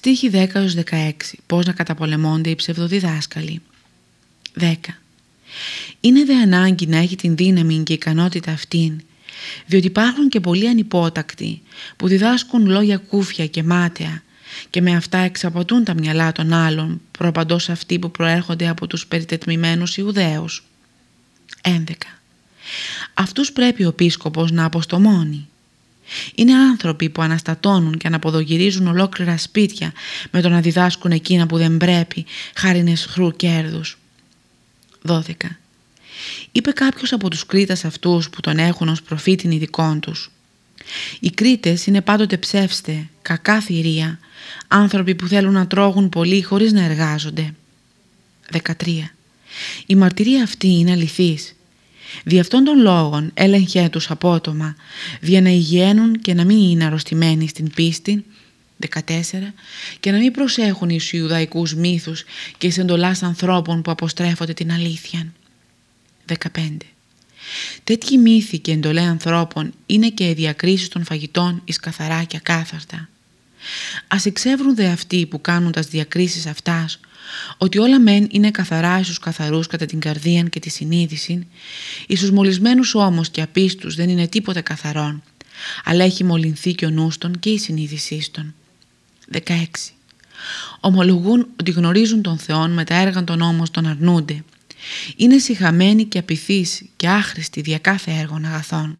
Στίχη 10-16. Πώς να καταπολεμώνται οι ψευδοδιδάσκαλοι. 10. Είναι δε ανάγκη να έχει την δύναμη και ικανότητα αυτήν, διότι υπάρχουν και πολλοί ανυπότακτοι που διδάσκουν λόγια κούφια και μάταια και με αυτά εξαποτούν τα μυαλά των άλλων προπαντός αυτοί που προέρχονται από τους περιτετμημένους Ιουδαίους. 11. Αυτούς πρέπει ο πίσκοπος να αποστομώνει. Είναι άνθρωποι που αναστατώνουν και αναποδογυρίζουν ολόκληρα σπίτια με το να διδάσκουν εκείνα που δεν πρέπει, χάρη χρού κέρδους. 12. Είπε κάποιος από τους Κρήτας αυτούς που τον έχουν ως προφήτην ειδικών τους. Οι Κρήτες είναι πάντοτε ψεύστε, κακά θηρία, άνθρωποι που θέλουν να τρώγουν πολύ χωρίς να εργάζονται. 13. Η μαρτυρία αυτή είναι αληθής Δι' αυτών των λόγων έλεγχε τους απότομα, για να υγιένουν και να μην είναι αρρωστημένοι στην πίστη, 14, και να μην προσέχουν εις Ιουδαϊκούς μύθους και εις εντολάς ανθρώπων που αποστρέφονται την αλήθεια. 15. Τέτοιοι μύθοι και εντολές ανθρώπων είναι και οι διακρίσεις των φαγητών εις καθαρά και ακάθαρτα. Ας εξεύρουν δε αυτοί που κάνουν τας διακρίσεις αυτάς ότι όλα μεν είναι καθαρά εις τους καθαρούς κατά την καρδία και τη συνείδηση, εις τους μολυσμένους όμως και απίστους δεν είναι τίποτε καθαρόν, αλλά έχει μολυνθεί και ο νους και η συνείδησή των. 16. Ομολογούν ότι γνωρίζουν τον Θεόν με τα έργα των όμως τον αρνούνται. Είναι συχαμένοι και απειθείς και άχρηστοι δια κάθε έργων αγαθών.